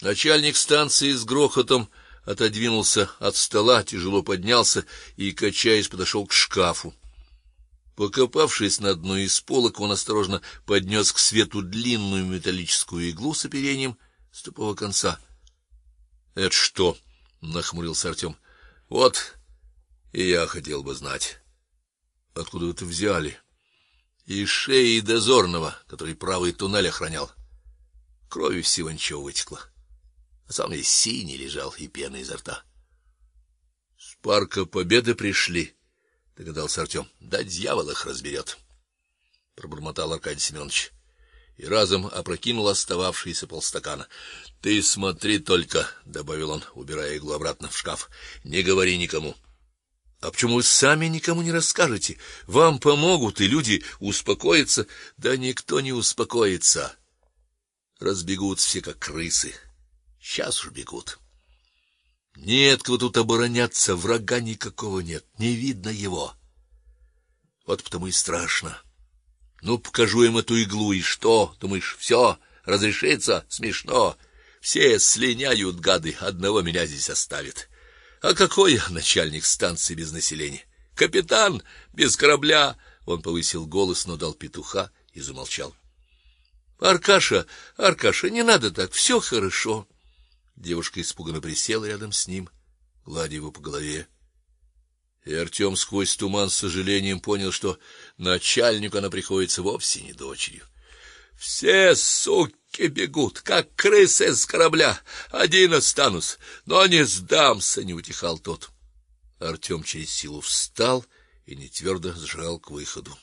Начальник станции с грохотом отодвинулся от стола, тяжело поднялся и качаясь подошел к шкафу. Покопавшись на одной из полок, он осторожно поднес к свету длинную металлическую иглу с оперением с тупого конца. "Это что?" нахмурился Артем. "Вот и я хотел бы знать, откуда вы это взяли?" "Из шеи дозорного, который правый туннель охранял. Крови всего ничего вытекло. А сам я синий лежал и пена изо рта. С парка Победы пришли догадался Артем. Да дьявол их разберет!» — пробормотал Аркадий Семенович и разом опрокинул остававшиеся полстакана. "Ты смотри только", добавил он, убирая иглу обратно в шкаф. "Не говори никому". А почему вы сами никому не расскажете? Вам помогут, и люди успокоятся. Да никто не успокоится. Разбегут все как крысы. Сейчас уж бегут. Нет, кто тут обороняться, врага никакого нет, не видно его. Вот потому и страшно. Ну, покажу им эту иглу и что? Думаешь, все разрешится? Смешно. Все слиняют гады, одного меня здесь оставят. А какой начальник станции без населения? Капитан без корабля. Он повысил голос, но дал петуха и замолчал. Аркаша, Аркаша, не надо так, все хорошо. Девушка испуганно присела рядом с ним, гладя его по голове. И Артем сквозь туман с сожалением понял, что начальнику она приходится вовсе не дочерью. Все суки бегут, как крысы с корабля. Один останусь, но не сдамся, не утихал тот. Артем через силу встал и не твердо сжал к выходу.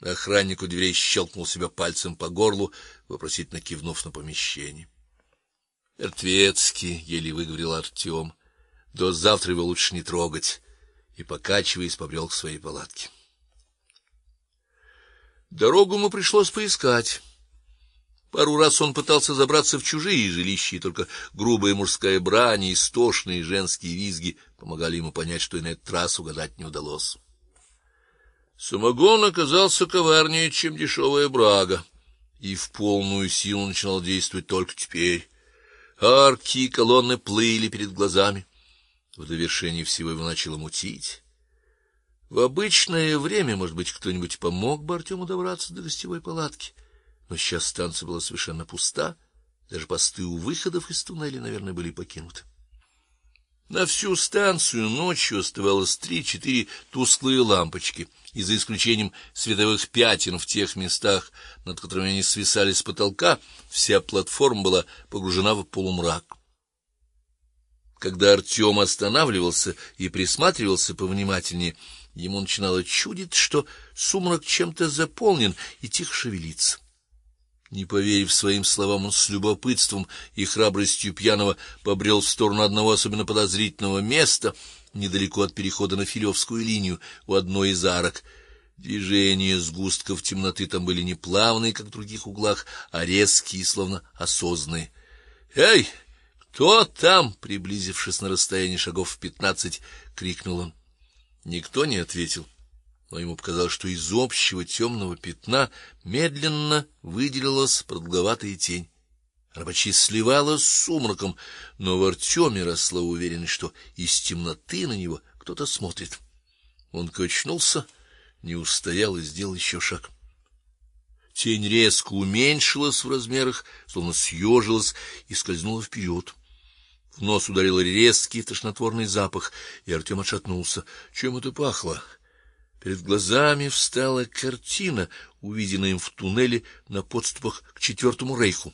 Охранник у дверей щелкнул себя пальцем по горлу, вопросительно кивнув на помещение. Мертвецкий, еле выговорил Артем. До завтра его лучше не трогать, и покачиваясь, побрел к своей палатке. Дорогу ему пришлось поискать. Пару раз он пытался забраться в чужие жилища, и только грубая мужская брань и истошные женские визги помогали ему понять, что и на этот раз угадать не удалось. Самогон оказался коварнее, чем дешевая брага, и в полную силу начинал действовать только теперь. Арки и колонны плыли перед глазами. В довершении всего его начало мутить. В обычное время, может быть, кто-нибудь помог бы Артему добраться до гостевой палатки, но сейчас станция была совершенно пуста, даже посты у выходов из туннеля, наверное, были покинуты. На всю станцию ночью оставалось три-четыре тусклые лампочки, и за исключением световых пятен в тех местах, над которыми они свисали с потолка, вся платформа была погружена в полумрак. Когда Артем останавливался и присматривался повнимательнее, ему начинало чудить, что сумрак чем-то заполнен и тихо шевелится. Не поверив своим словам, он с любопытством и храбростью пьяного побрел в сторону одного особенно подозрительного места, недалеко от перехода на Филевскую линию, у одной из арок. Движения сгустков темноты там были не плавные, как в других углах, а резкие, словно осознанные. "Эй, кто там?" приблизившись на расстояние шагов в пятнадцать, крикнул он. Никто не ответил но ему показалось, что из общего темного пятна медленно выделилась продолговатая тень. Она почти сливалась с сумраком, но в Артеме росла уверенность, что из темноты на него кто-то смотрит. Он качнулся, не устоял и сделал еще шаг. Тень резко уменьшилась в размерах, словно съежилась и скользнула вперед. В нос ударил резкий тошнотворный запах, и Артем отшатнулся. Чем это пахло? Перед глазами встала картина, увиденная им в туннеле на подступах к Четвертому рейху.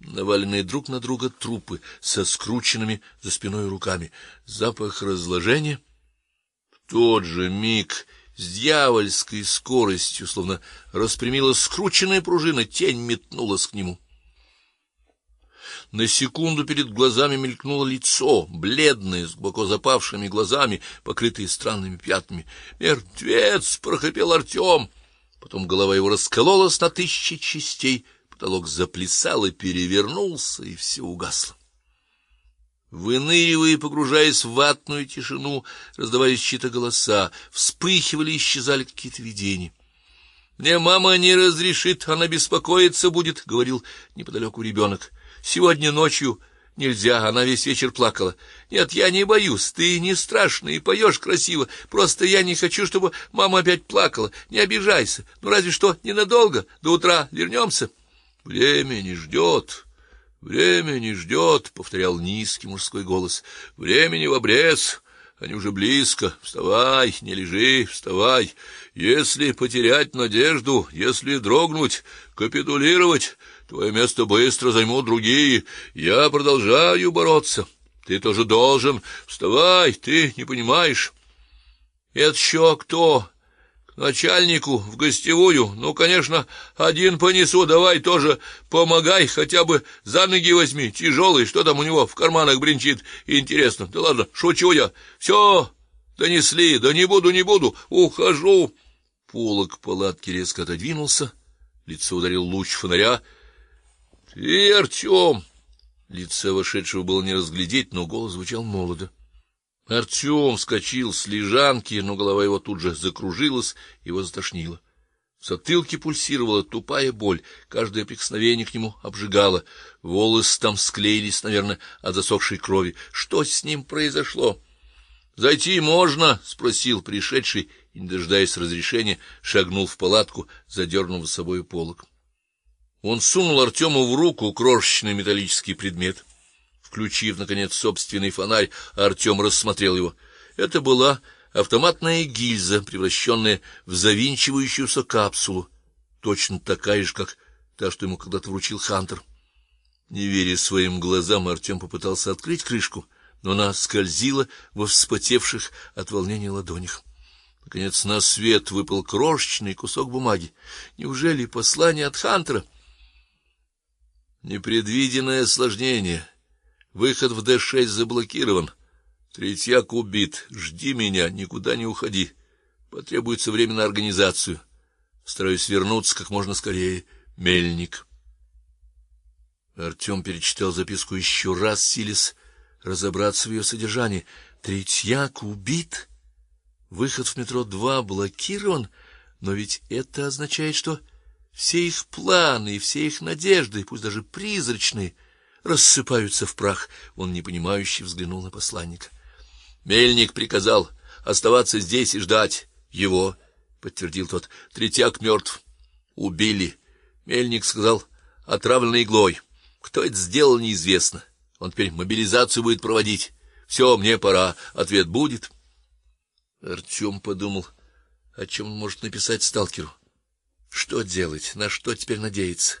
Наваленные друг на друга трупы со скрученными за спиной руками, запах разложения. В тот же миг с дьявольской скоростью, словно распрямилась скрученная пружина, тень метнулась к нему. На секунду перед глазами мелькнуло лицо, бледное, с глубоко запавшими глазами, покрытое странными пятнами. "Мертвец!" прохрипел Артем. Потом голова его раскололась на тысячи частей, потолок заплясал и перевернулся, и все угасло. Выныривая и погружаясь в ватную тишину, раздавались чьи-то голоса, вспыхивали и исчезали какие-то видения. Мне мама не разрешит, она беспокоиться будет, говорил неподалеку ребенок. Сегодня ночью нельзя, она весь вечер плакала. Нет, я не боюсь, ты не страшный и поешь красиво. Просто я не хочу, чтобы мама опять плакала. Не обижайся. Ну разве что ненадолго, до утра вернемся. Время не ждет, Время не ждет, — повторял низкий мужской голос. Времени в обрез. Они уже близко. Вставай, не лежи, вставай. Если потерять надежду, если дрогнуть, капитулировать, твое место быстро займут другие. Я продолжаю бороться. Ты тоже должен. Вставай, ты не понимаешь. Это еще кто? начальнику в гостевую. Ну, конечно, один понесу, давай тоже помогай, хотя бы за ноги возьми. Тяжелый, что там у него в карманах бренчит? Интересно. Да ладно, шучу я. Все, донесли. Да не буду, не буду. Ухожу. Полок палатки резко отодвинулся. Лицо ударил луч фонаря. Ты, Артем! Лица вошедшего было не разглядеть, но голос звучал молодо. Артем вскочил с лежанки, но голова его тут же закружилась, его затошнило. В затылке пульсировала тупая боль, каждое прикосновение к нему обжигало. Волосы там склеились, наверное, от засохшей крови. Что с ним произошло? "Зайти можно?" спросил пришедший, и не дожидаясь разрешения, шагнул в палатку, задернув за собой полог. Он сунул Артему в руку крошечный металлический предмет. Включив наконец собственный фонарь, Артем рассмотрел его. Это была автоматная гильза, превращенная в завинчивающуюся капсулу, точно такая же, как та, что ему когда-то вручил Хантер. Не веря своим глазам, Артем попытался открыть крышку, но она скользила во вспотевших от волнения ладонях. Наконец на свет выпал крошечный кусок бумаги. Неужели послание от Хантера? Непредвиденное осложнение. Выход в Д6 заблокирован. Третьяк убит. Жди меня, никуда не уходи. Потребуется время на организацию. Стараюсь вернуться как можно скорее. Мельник. Артем перечитал записку еще раз, силясь разобраться в ее содержании. Третьяк убит. Выход в метро 2 блокирован, но ведь это означает, что все их планы все их надежды, пусть даже призрачные, рассыпаются в прах. Он непонимающе взглянул на посланника. Мельник приказал оставаться здесь и ждать его, подтвердил тот. Третьяк мертв. Убили. Мельник сказал, отравленный иглой. Кто это сделал, неизвестно. Он теперь мобилизацию будет проводить. Все, мне пора. Ответ будет. Артем подумал, о чем он может написать сталкеру. Что делать? На что теперь надеяться?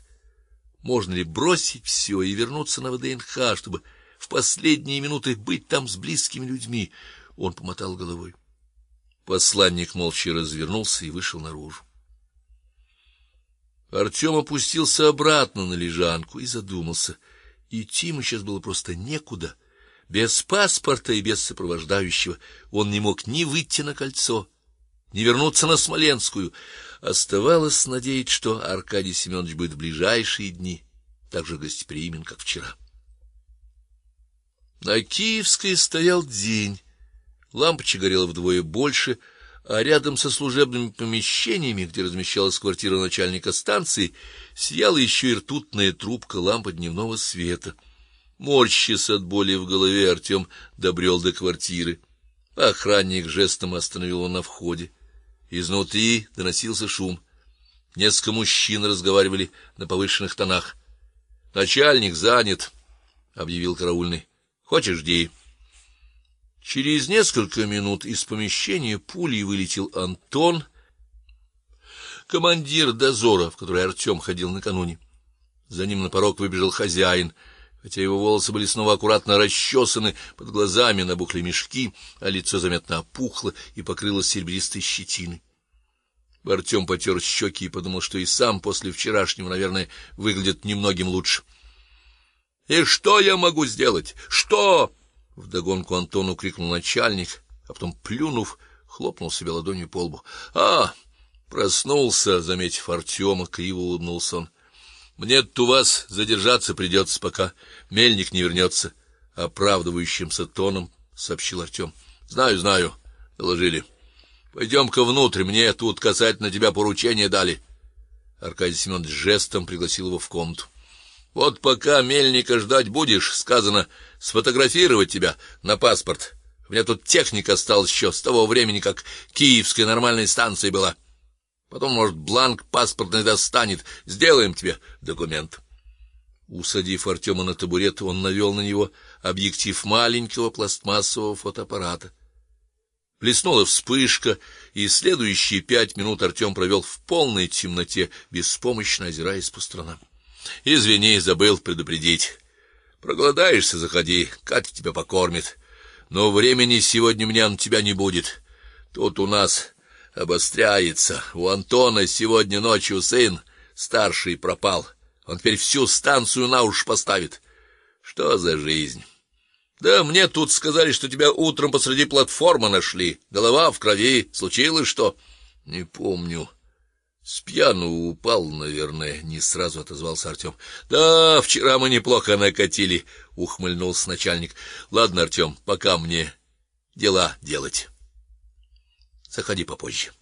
Можно ли бросить все и вернуться на ВДНХ, чтобы в последние минуты быть там с близкими людьми? Он помотал головой. Посланник молча развернулся и вышел наружу. Артем опустился обратно на лежанку и задумался. Идти ему сейчас было просто некуда. Без паспорта и без сопровождающего он не мог ни выйти на кольцо, ни вернуться на Смоленскую. Оставалось надеяться, что Аркадий Семенович будет в ближайшие дни так же гостеприимен, как вчера. На Киевской стоял день. Лампочка горела вдвое больше, а рядом со служебными помещениями, где размещалась квартира начальника станции, сияла еще и ртутная трубка лампы дневного света. Морщась от боли в голове, Артем добрел до квартиры. Охранник жестом остановил его на входе. Изнутри доносился шум. Несколько мужчин разговаривали на повышенных тонах. Начальник занят, объявил караульный. Хочешь, жди. Через несколько минут из помещения пулей вылетел Антон, командир дозора, в который Артем ходил накануне. За ним на порог выбежал хозяин. Хотя его волосы были снова аккуратно расчесаны, под глазами набухли мешки, а лицо заметно опухло и покрылось серебристой щетиной. Артем потер щеки и подумал, что и сам после вчерашнего, наверное, выглядит немногим лучше. И что я могу сделать? Что? вдогонку Антону крикнул начальник, а потом плюнув, хлопнул себе ладонью по лбу. А, проснулся, заметив Артема, криво улыбнулся он. Мне тут у вас задержаться придется, пока мельник не вернется», — оправдывающимся тоном сообщил Артем. — Знаю, знаю, доложили. Пойдем-ка внутрь, мне тут касательно тебя поручение дали. Аркадий Семенович жестом пригласил его в комнату. Вот пока мельника ждать будешь, сказано сфотографировать тебя на паспорт. У меня тут техника осталась еще с того времени, как Киевская нормальная станция была. Потом, может, бланк паспортный достанет. Сделаем тебе документ. Усадив Артема на табурет, он навел на него объектив маленького пластмассового фотоаппарата. Плеснула вспышка, и следующие пять минут Артем провел в полной темноте, беспомощно озираясь по сторонам. Извини, забыл предупредить. Проголодаешься, заходи, Катя тебя покормит. Но времени сегодня у меня на тебя не будет. Тут у нас обостряется. У Антона сегодня ночью сын старший пропал. Он теперь всю станцию на уши поставит. Что за жизнь? Да мне тут сказали, что тебя утром посреди платформы нашли. Голова в крови. Случилось что? Не помню. С пьяну упал, наверное, не сразу отозвался Артем. Да, вчера мы неплохо накатили, ухмыльнулся начальник. Ладно, Артем, пока мне дела делать. Заходи попозже.